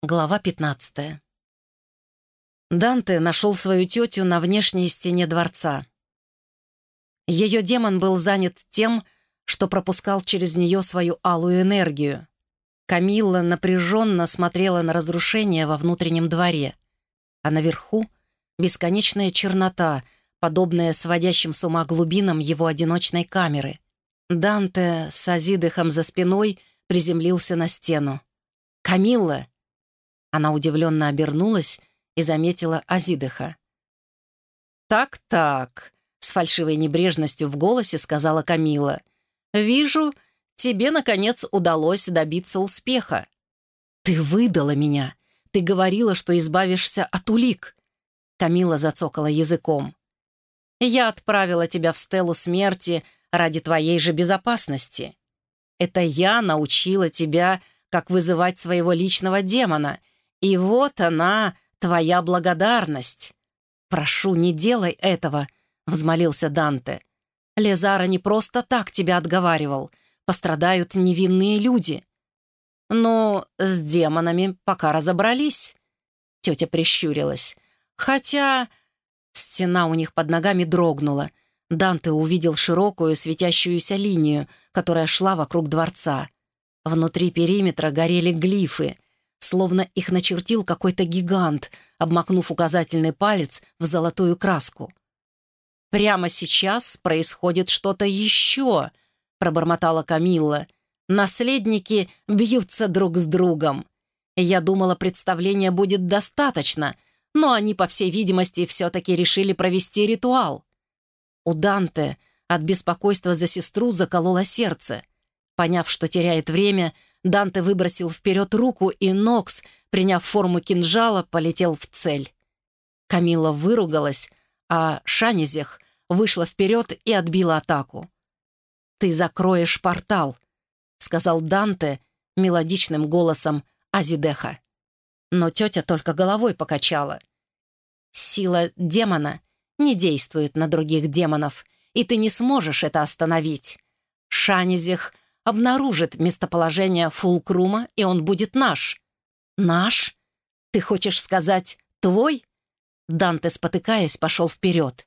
Глава 15. Данте нашел свою тетю на внешней стене дворца. Ее демон был занят тем, что пропускал через нее свою алую энергию. Камилла напряженно смотрела на разрушение во внутреннем дворе, а наверху — бесконечная чернота, подобная сводящим с ума глубинам его одиночной камеры. Данте с Азидыхом за спиной приземлился на стену. «Камилла!» Она удивленно обернулась и заметила Азидыха. «Так-так», — с фальшивой небрежностью в голосе сказала Камила. «Вижу, тебе, наконец, удалось добиться успеха. Ты выдала меня. Ты говорила, что избавишься от улик». Камила зацокала языком. «Я отправила тебя в стелу смерти ради твоей же безопасности. Это я научила тебя, как вызывать своего личного демона, и вот она, твоя благодарность. Прошу, не делай этого, взмолился Данте. Лезара не просто так тебя отговаривал. Пострадают невинные люди. Ну, с демонами пока разобрались. Тетя прищурилась. Хотя стена у них под ногами дрогнула. Данте увидел широкую светящуюся линию, которая шла вокруг дворца. Внутри периметра горели глифы — словно их начертил какой-то гигант, обмакнув указательный палец в золотую краску. «Прямо сейчас происходит что-то еще», — пробормотала Камилла. «Наследники бьются друг с другом. Я думала, представления будет достаточно, но они, по всей видимости, все-таки решили провести ритуал». У Данте от беспокойства за сестру закололо сердце. Поняв, что теряет время, — Данте выбросил вперед руку, и Нокс, приняв форму кинжала, полетел в цель. Камила выругалась, а Шанизех вышла вперед и отбила атаку. «Ты закроешь портал», — сказал Данте мелодичным голосом Азидеха. Но тетя только головой покачала. «Сила демона не действует на других демонов, и ты не сможешь это остановить. Шанизех обнаружит местоположение Фулкрума, и он будет наш. Наш? Ты хочешь сказать «твой»?» Данте, спотыкаясь, пошел вперед.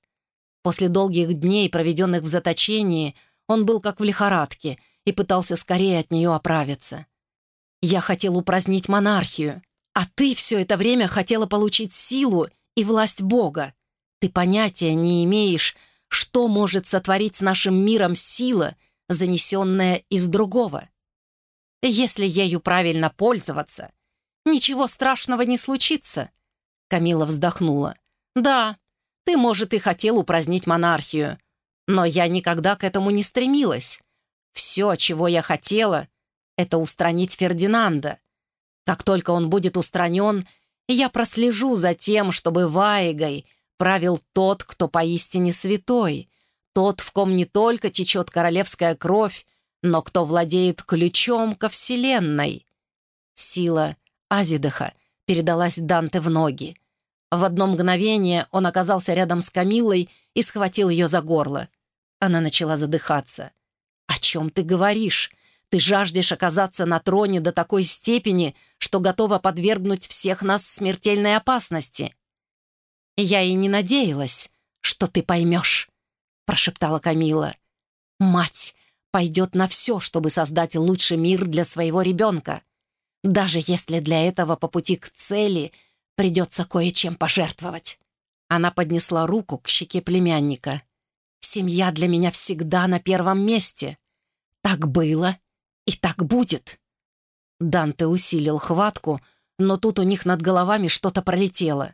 После долгих дней, проведенных в заточении, он был как в лихорадке и пытался скорее от нее оправиться. «Я хотел упразднить монархию, а ты все это время хотела получить силу и власть Бога. Ты понятия не имеешь, что может сотворить с нашим миром сила — занесенная из другого. Если ею правильно пользоваться, ничего страшного не случится. Камила вздохнула. Да, ты, может, и хотел упразднить монархию, но я никогда к этому не стремилась. Все, чего я хотела, это устранить Фердинанда. Как только он будет устранен, я прослежу за тем, чтобы Ваегой правил тот, кто поистине святой, тот, в ком не только течет королевская кровь, но кто владеет ключом ко Вселенной. Сила Азидыха передалась Данте в ноги. В одно мгновение он оказался рядом с Камиллой и схватил ее за горло. Она начала задыхаться. «О чем ты говоришь? Ты жаждешь оказаться на троне до такой степени, что готова подвергнуть всех нас смертельной опасности». «Я и не надеялась, что ты поймешь» прошептала Камила. «Мать пойдет на все, чтобы создать лучший мир для своего ребенка, даже если для этого по пути к цели придется кое-чем пожертвовать». Она поднесла руку к щеке племянника. «Семья для меня всегда на первом месте. Так было и так будет». Данте усилил хватку, но тут у них над головами что-то пролетело.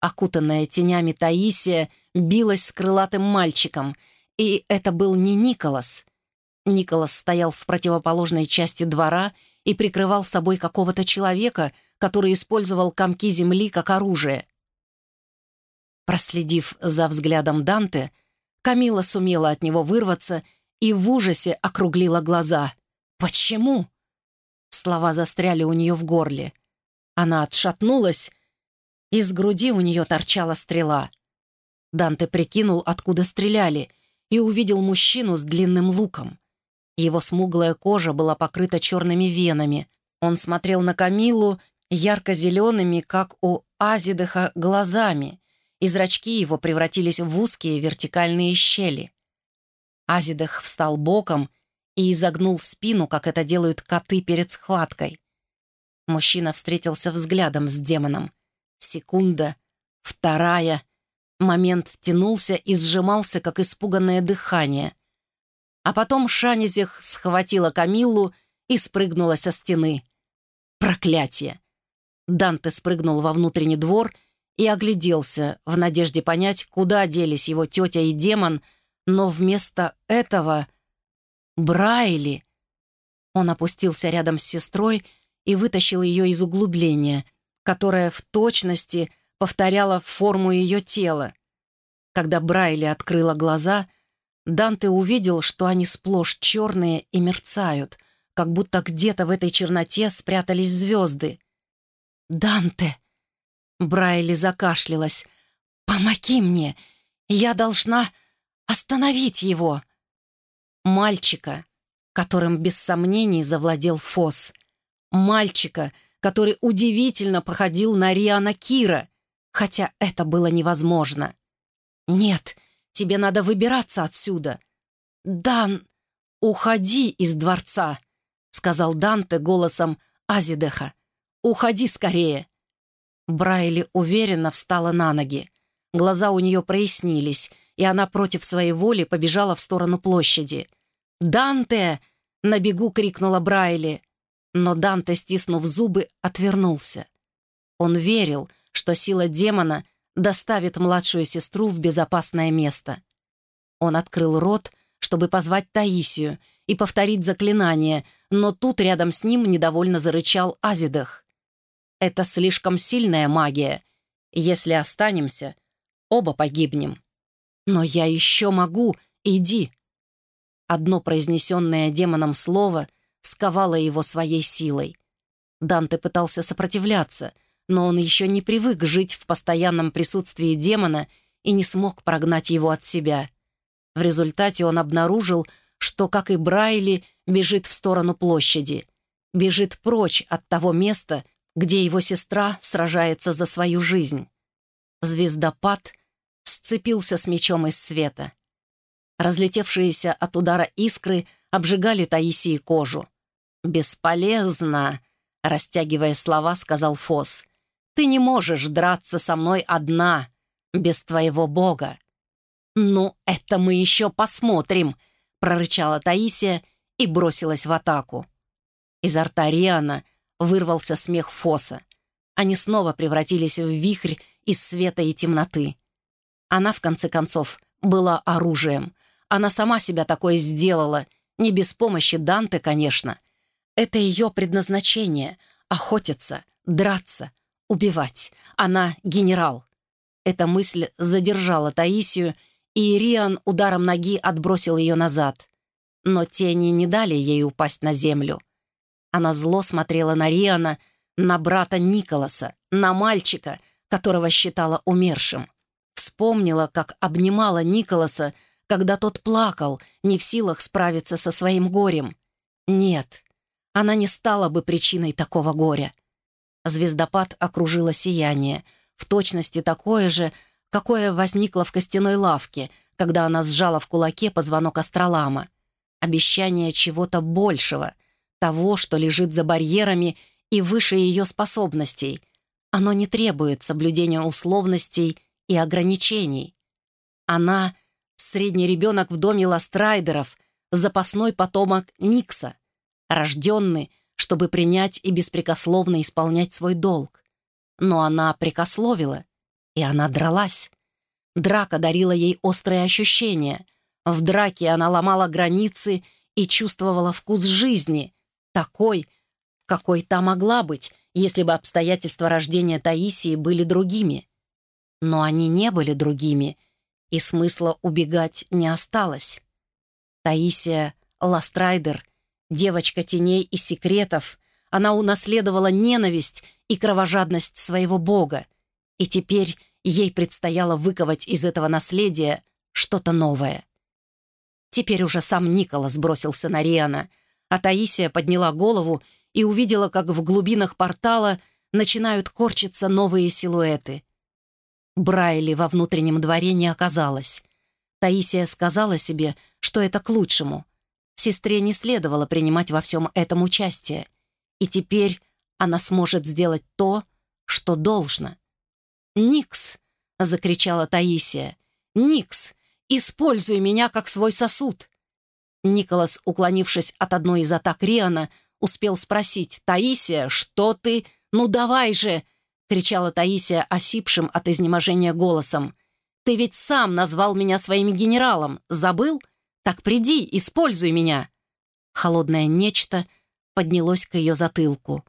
Окутанная тенями Таисия билась с крылатым мальчиком, и это был не Николас. Николас стоял в противоположной части двора и прикрывал собой какого-то человека, который использовал комки земли как оружие. Проследив за взглядом Данте, Камила сумела от него вырваться и в ужасе округлила глаза. «Почему?» Слова застряли у нее в горле. Она отшатнулась из груди у нее торчала стрела. Данте прикинул, откуда стреляли, и увидел мужчину с длинным луком. Его смуглая кожа была покрыта черными венами. Он смотрел на Камилу, ярко-зелеными, как у Азидыха, глазами, и зрачки его превратились в узкие вертикальные щели. Азидых встал боком и изогнул спину, как это делают коты перед схваткой. Мужчина встретился взглядом с демоном. Секунда, вторая. Момент тянулся и сжимался, как испуганное дыхание. А потом Шанизих схватила Камиллу и спрыгнула со стены. Проклятие! Данте спрыгнул во внутренний двор и огляделся в надежде понять, куда делись его тетя и демон, но вместо этого... Брайли! Он опустился рядом с сестрой и вытащил ее из углубления, которое в точности повторяло форму ее тела. Когда Брайли открыла глаза, Данте увидел, что они сплошь черные и мерцают, как будто где-то в этой черноте спрятались звезды. «Данте!» Брайли закашлялась. «Помоги мне! Я должна остановить его!» Мальчика, которым без сомнений завладел Фос. Мальчика, который удивительно походил на Риана Кира, хотя это было невозможно. «Нет, тебе надо выбираться отсюда!» «Дан, уходи из дворца!» — сказал Данте голосом Азидеха. «Уходи скорее!» Брайли уверенно встала на ноги. Глаза у нее прояснились, и она против своей воли побежала в сторону площади. «Данте!» — на бегу крикнула Брайли. Но Данте, стиснув зубы, отвернулся. Он верил, что сила демона доставит младшую сестру в безопасное место. Он открыл рот, чтобы позвать Таисию и повторить заклинание, но тут рядом с ним недовольно зарычал Азидах. Это слишком сильная магия. Если останемся, оба погибнем. Но я еще могу. Иди. Одно произнесенное демоном слово сковало его своей силой. Данте пытался сопротивляться, но он еще не привык жить в постоянном присутствии демона и не смог прогнать его от себя. В результате он обнаружил, что, как и Брайли, бежит в сторону площади. Бежит прочь от того места, где его сестра сражается за свою жизнь. Звездопад сцепился с мечом из света. Разлетевшиеся от удара искры обжигали Таисии кожу. «Бесполезно», — растягивая слова, сказал Фос. «Ты не можешь драться со мной одна, без твоего бога». «Ну, это мы еще посмотрим», — прорычала Таисия и бросилась в атаку. Изо рта Риана вырвался смех Фоса. Они снова превратились в вихрь из света и темноты. Она, в конце концов, была оружием. Она сама себя такое сделала, не без помощи Данте, конечно. Это ее предназначение — охотиться, драться, убивать. Она — генерал. Эта мысль задержала Таисию, и Ириан ударом ноги отбросил ее назад. Но тени не дали ей упасть на землю — она зло смотрела на Риана, на брата Николаса, на мальчика, которого считала умершим. Вспомнила, как обнимала Николаса, когда тот плакал, не в силах справиться со своим горем. Нет, она не стала бы причиной такого горя. Звездопад окружило сияние, в точности такое же, какое возникло в костяной лавке, когда она сжала в кулаке позвонок астролама. Обещание чего-то большего, того, что лежит за барьерами и выше ее способностей. Оно не требует соблюдения условностей и ограничений. Она — средний ребенок в доме Ластрайдеров, запасной потомок Никса, рожденный, чтобы принять и беспрекословно исполнять свой долг. Но она прикословила, и она дралась. Драка дарила ей острые ощущения. В драке она ломала границы и чувствовала вкус жизни — такой, какой та могла быть, если бы обстоятельства рождения Таисии были другими. Но они не были другими, и смысла убегать не осталось. Таисия Ластрайдер, девочка теней и секретов, она унаследовала ненависть и кровожадность своего бога, и теперь ей предстояло выковать из этого наследия что-то новое. Теперь уже сам Николас бросился на Риана — а Таисия подняла голову и увидела, как в глубинах портала начинают корчиться новые силуэты. Брайли во внутреннем дворе не оказалось. Таисия сказала себе, что это к лучшему. Сестре не следовало принимать во всем этом участие. И теперь она сможет сделать то, что должно. «Никс!» — закричала Таисия. «Никс! Используй меня как свой сосуд!» Николас, уклонившись от одной из атак Риана, успел спросить, «Таисия, что ты? Ну давай же!» — кричала Таисия осипшим от изнеможения голосом. «Ты ведь сам назвал меня своим генералом. Забыл? Так приди, используй меня!» Холодное нечто поднялось к ее затылку.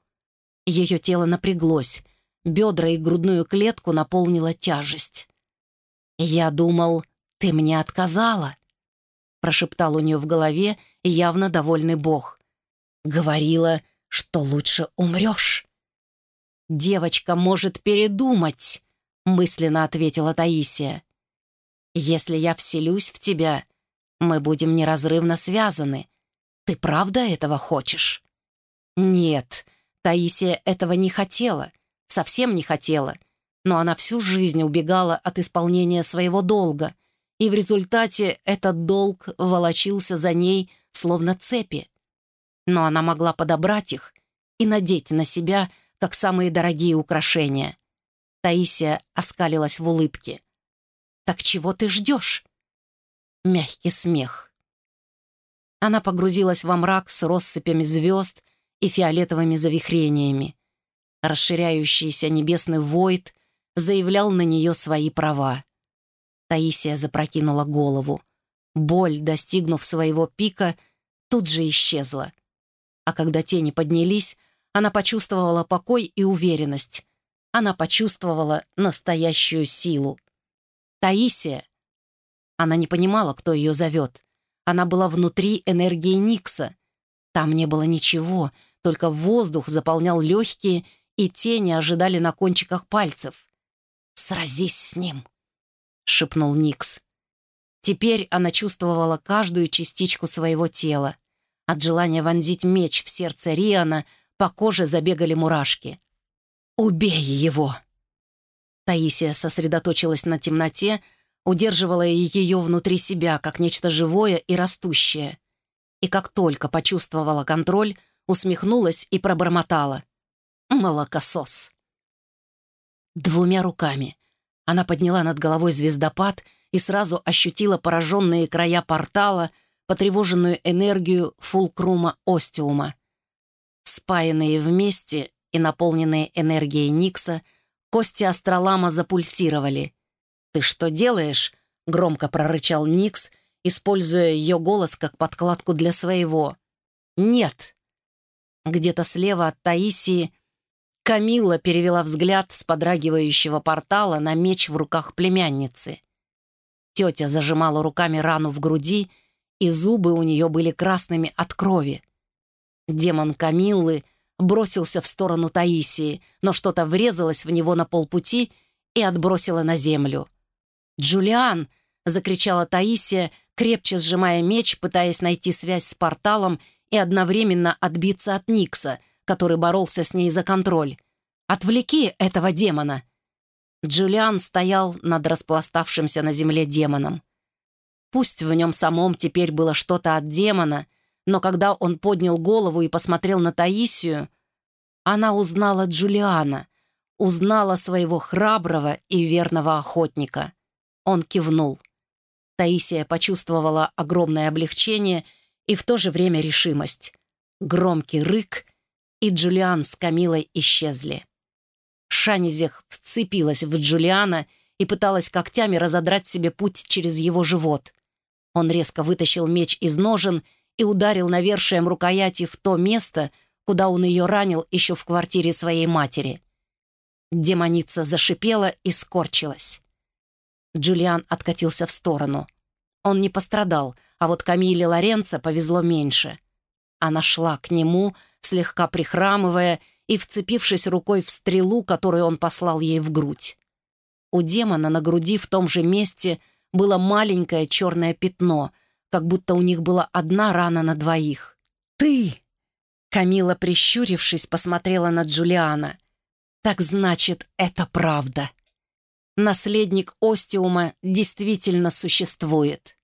Ее тело напряглось, бедра и грудную клетку наполнила тяжесть. «Я думал, ты мне отказала», — прошептал у нее в голове явно довольный бог. «Говорила, что лучше умрешь». «Девочка может передумать», — мысленно ответила Таисия. «Если я вселюсь в тебя, мы будем неразрывно связаны. Ты правда этого хочешь?» «Нет», Таисия этого не хотела, совсем не хотела, но она всю жизнь убегала от исполнения своего долга, и в результате этот долг волочился за ней, словно цепи. Но она могла подобрать их и надеть на себя, как самые дорогие украшения. Таисия оскалилась в улыбке. «Так чего ты ждешь?» Мягкий смех. Она погрузилась во мрак с россыпями звезд и фиолетовыми завихрениями. Расширяющийся небесный войд заявлял на нее свои права. Таисия запрокинула голову. Боль, достигнув своего пика, тут же исчезла. А когда тени поднялись, она почувствовала покой и уверенность. Она почувствовала настоящую силу. Таисия. Она не понимала, кто ее зовет. Она была внутри энергии Никса. Там не было ничего, только воздух заполнял легкие, и тени ожидали на кончиках пальцев. «Сразись с ним!» — шепнул Никс. Теперь она чувствовала каждую частичку своего тела. От желания вонзить меч в сердце Риана по коже забегали мурашки. «Убей его!» Таисия сосредоточилась на темноте, удерживала ее внутри себя, как нечто живое и растущее. И как только почувствовала контроль, усмехнулась и пробормотала. «Молокосос». Двумя руками она подняла над головой звездопад и сразу ощутила пораженные края портала, потревоженную энергию фулкрума Остиума. Спаянные вместе и наполненные энергией Никса, кости астролама запульсировали. «Ты что делаешь?» — громко прорычал Никс, используя ее голос как подкладку для своего. «Нет!» Где-то слева от Таисии Камилла перевела взгляд с подрагивающего портала на меч в руках племянницы. Тетя зажимала руками рану в груди, и зубы у нее были красными от крови. Демон Камиллы бросился в сторону Таисии, но что-то врезалось в него на полпути и отбросило на землю. «Джулиан!» — закричала Таисия, крепче сжимая меч, пытаясь найти связь с порталом и одновременно отбиться от Никса, который боролся с ней за контроль. «Отвлеки этого демона!» Джулиан стоял над распластавшимся на земле демоном. Пусть в нем самом теперь было что-то от демона, но когда он поднял голову и посмотрел на Таисию, она узнала Джулиана, узнала своего храброго и верного охотника. Он кивнул. Таисия почувствовала огромное облегчение — и в то же время решимость. Громкий рык, и Джулиан с Камилой исчезли. Шанизех вцепилась в Джулиана и пыталась когтями разодрать себе путь через его живот. Он резко вытащил меч из ножен и ударил навершием рукояти в то место, куда он ее ранил еще в квартире своей матери. Демоница зашипела и скорчилась. Джулиан откатился в сторону. Он не пострадал — а вот Камиле Лоренцо повезло меньше. Она шла к нему, слегка прихрамывая и вцепившись рукой в стрелу, которую он послал ей в грудь. У демона на груди в том же месте было маленькое черное пятно, как будто у них была одна рана на двоих. «Ты!» Камила, прищурившись, посмотрела на Джулиана. Так значит, это правда. Наследник Остиума действительно существует.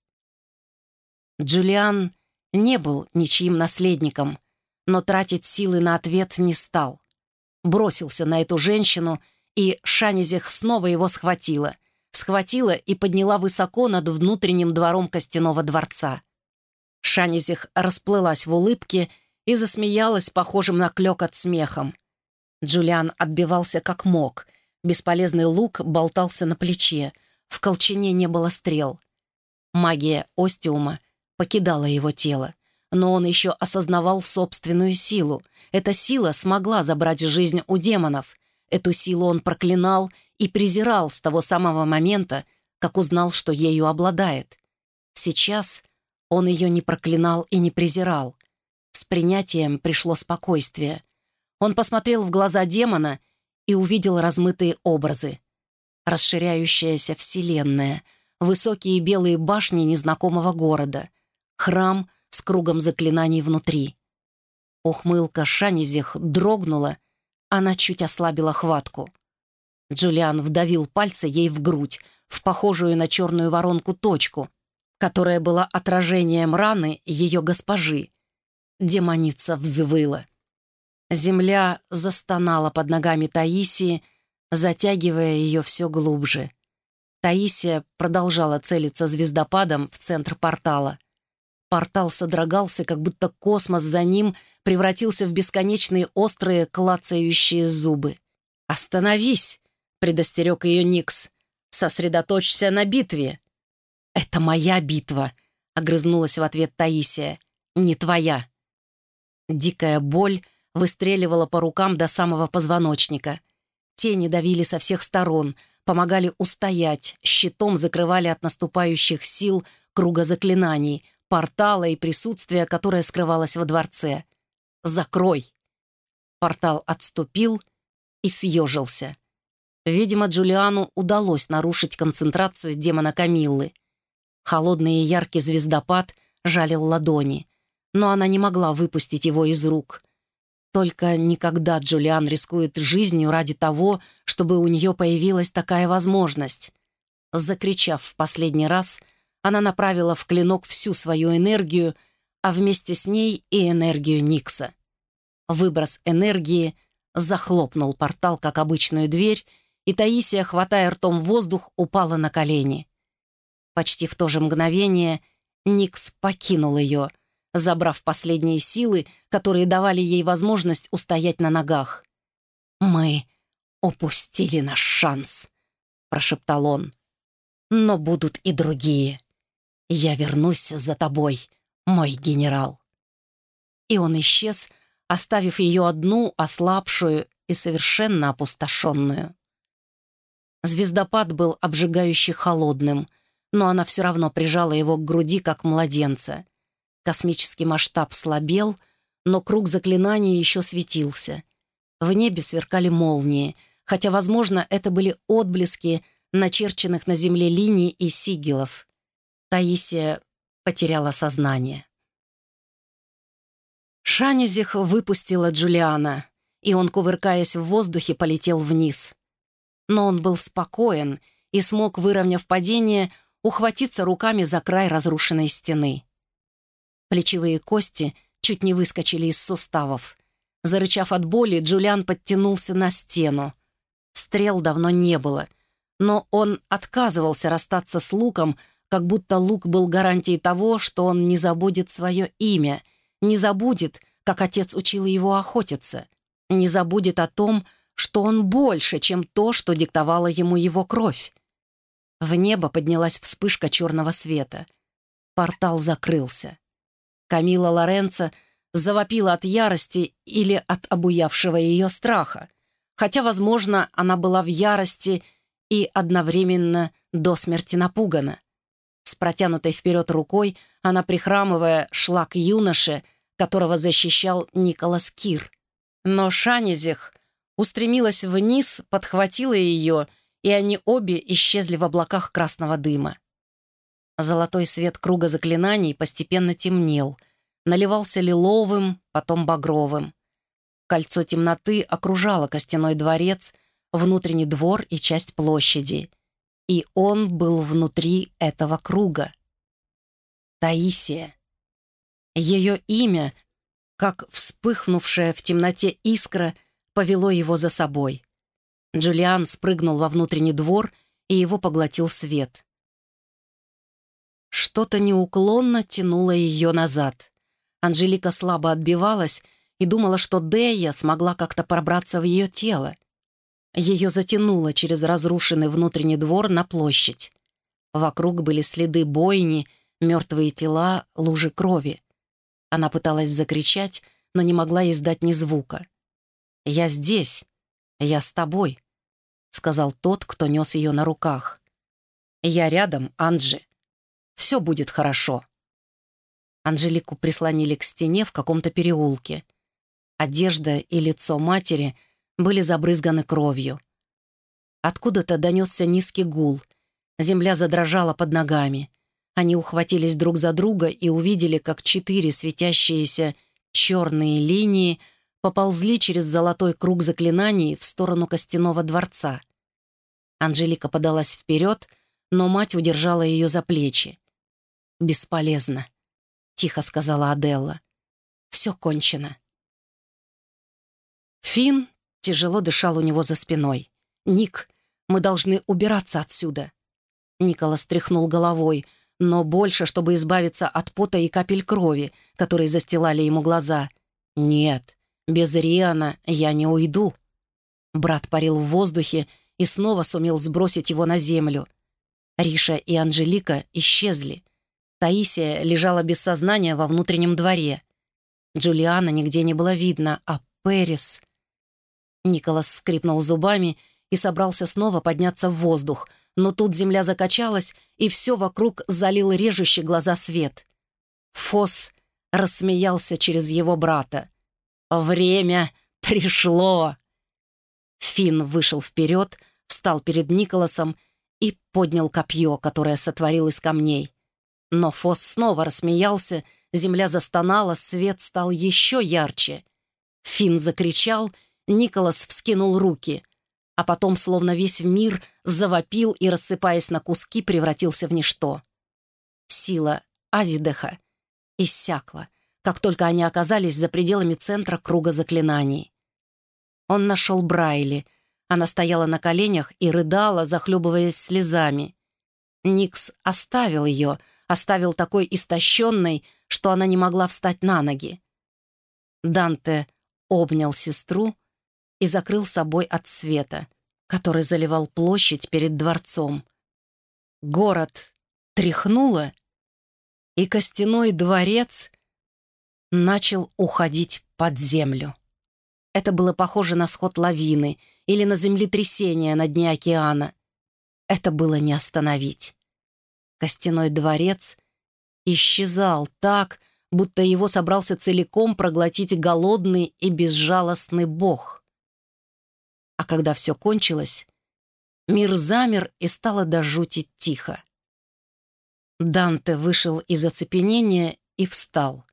Джулиан не был ничьим наследником, но тратить силы на ответ не стал. Бросился на эту женщину, и Шанизех снова его схватила. Схватила и подняла высоко над внутренним двором костяного дворца. Шанизех расплылась в улыбке и засмеялась похожим на клёкот смехом. Джулиан отбивался как мог. Бесполезный лук болтался на плече. В колчине не было стрел. Магия Остиума покидала его тело. Но он еще осознавал собственную силу. Эта сила смогла забрать жизнь у демонов. Эту силу он проклинал и презирал с того самого момента, как узнал, что ею обладает. Сейчас он ее не проклинал и не презирал. С принятием пришло спокойствие. Он посмотрел в глаза демона и увидел размытые образы. Расширяющаяся вселенная, высокие белые башни незнакомого города, храм с кругом заклинаний внутри. Ухмылка Шанизих дрогнула, она чуть ослабила хватку. Джулиан вдавил пальцы ей в грудь, в похожую на черную воронку точку, которая была отражением раны ее госпожи. Демоница взвыла. Земля застонала под ногами Таисии, затягивая ее все глубже. Таисия продолжала целиться звездопадом в центр портала. Портал содрогался, как будто космос за ним превратился в бесконечные острые клацающие зубы. «Остановись!» — предостерег ее Никс. «Сосредоточься на битве!» «Это моя битва!» — огрызнулась в ответ Таисия. «Не твоя!» Дикая боль выстреливала по рукам до самого позвоночника. Тени давили со всех сторон, помогали устоять, щитом закрывали от наступающих сил круга заклинаний — портала и присутствия, которое скрывалось во дворце. «Закрой!» Портал отступил и съежился. Видимо, Джулиану удалось нарушить концентрацию демона Камиллы. Холодный и яркий звездопад жалил ладони, но она не могла выпустить его из рук. Только никогда Джулиан рискует жизнью ради того, чтобы у нее появилась такая возможность. Закричав в последний раз — она направила в клинок всю свою энергию, а вместе с ней и энергию Никса. Выброс энергии захлопнул портал, как обычную дверь, и Таисия, хватая ртом воздух, упала на колени. Почти в то же мгновение Никс покинул ее, забрав последние силы, которые давали ей возможность устоять на ногах. «Мы упустили наш шанс», — прошептал он. «Но будут и другие. «Я вернусь за тобой, мой генерал». И он исчез, оставив ее одну, ослабшую и совершенно опустошенную. Звездопад был обжигающе холодным, но она все равно прижала его к груди, как младенца. Космический масштаб слабел, но круг заклинаний еще светился. В небе сверкали молнии, хотя, возможно, это были отблески начерченных на земле линий и сигилов. Таисия потеряла сознание. Шанизих выпустила Джулиана, и он, кувыркаясь в воздухе, полетел вниз. Но он был спокоен и смог, выровняв падение, ухватиться руками за край разрушенной стены. Плечевые кости чуть не выскочили из суставов. Зарычав от боли, Джулиан подтянулся на стену. Стрел давно не было, но он отказывался расстаться с луком, как будто лук был гарантией того, что он не забудет свое имя, не забудет, как отец учил его охотиться, не забудет о том, что он больше, чем то, что диктовала ему его кровь. В небо поднялась вспышка черного света. Портал закрылся. Камила Лоренцо завопила от ярости или от обуявшего ее страха, хотя, возможно, она была в ярости и одновременно до смерти напугана. С протянутой вперед рукой она, прихрамывая, шла к юноше, которого защищал Николас Кир. Но Шанизих устремилась вниз, подхватила ее, и они обе исчезли в облаках красного дыма. Золотой свет круга заклинаний постепенно темнел, наливался лиловым, потом багровым. Кольцо темноты окружало костяной дворец, внутренний двор и часть площади. И он был внутри этого круга. Таисия. Ее имя, как вспыхнувшая в темноте искра, повело его за собой. Джулиан спрыгнул во внутренний двор, и его поглотил свет. Что-то неуклонно тянуло ее назад. Анжелика слабо отбивалась и думала, что Дея смогла как-то пробраться в ее тело. Ее затянуло через разрушенный внутренний двор на площадь. Вокруг были следы бойни, мертвые тела, лужи крови. Она пыталась закричать, но не могла издать ни звука. «Я здесь. Я с тобой», — сказал тот, кто нес ее на руках. «Я рядом, Анджи. Все будет хорошо». Анжелику прислонили к стене в каком-то переулке. Одежда и лицо матери были забрызганы кровью. Откуда-то донесся низкий гул. Земля задрожала под ногами. Они ухватились друг за друга и увидели, как четыре светящиеся черные линии поползли через золотой круг заклинаний в сторону костяного дворца. Анжелика подалась вперед, но мать удержала ее за плечи. «Бесполезно», — тихо сказала Аделла. «Все кончено». Финн тяжело дышал у него за спиной. «Ник, мы должны убираться отсюда». Николас тряхнул головой, но больше, чтобы избавиться от пота и капель крови, которые застилали ему глаза. «Нет, без Риана я не уйду». Брат парил в воздухе и снова сумел сбросить его на землю. Риша и Анжелика исчезли. Таисия лежала без сознания во внутреннем дворе. Джулиана нигде не было видно, а Перис... Николас скрипнул зубами и собрался снова подняться в воздух, но тут земля закачалась, и все вокруг залил режущий глаза свет. Фос рассмеялся через его брата. «Время пришло!» Финн вышел вперед, встал перед Николасом и поднял копье, которое сотворил из камней. Но Фос снова рассмеялся, земля застонала, свет стал еще ярче. Финн закричал — Николас вскинул руки, а потом, словно весь мир, завопил и, рассыпаясь на куски, превратился в ничто. Сила Азидеха иссякла, как только они оказались за пределами центра круга заклинаний. Он нашел Брайли. Она стояла на коленях и рыдала, захлебываясь слезами. Никс оставил ее, оставил такой истощенной, что она не могла встать на ноги. Данте обнял сестру, и закрыл собой от света, который заливал площадь перед дворцом. Город тряхнуло, и костяной дворец начал уходить под землю. Это было похоже на сход лавины или на землетрясение на дне океана. Это было не остановить. Костяной дворец исчезал так, будто его собрался целиком проглотить голодный и безжалостный бог. А когда все кончилось, мир замер и стало до жути тихо. Данте вышел из оцепенения и встал.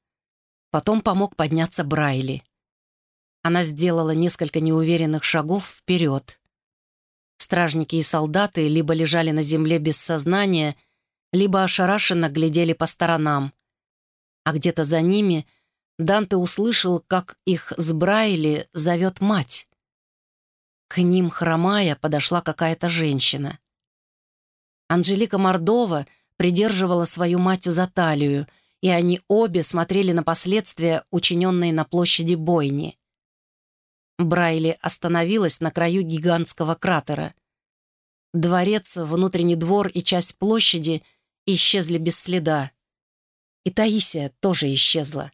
Потом помог подняться Брайли. Она сделала несколько неуверенных шагов вперед. Стражники и солдаты либо лежали на земле без сознания, либо ошарашенно глядели по сторонам. А где-то за ними Данте услышал, как их с Брайли зовет мать. К ним, хромая, подошла какая-то женщина. Анжелика Мордова придерживала свою мать за талию, и они обе смотрели на последствия, учиненные на площади бойни. Брайли остановилась на краю гигантского кратера. Дворец, внутренний двор и часть площади исчезли без следа. И Таисия тоже исчезла.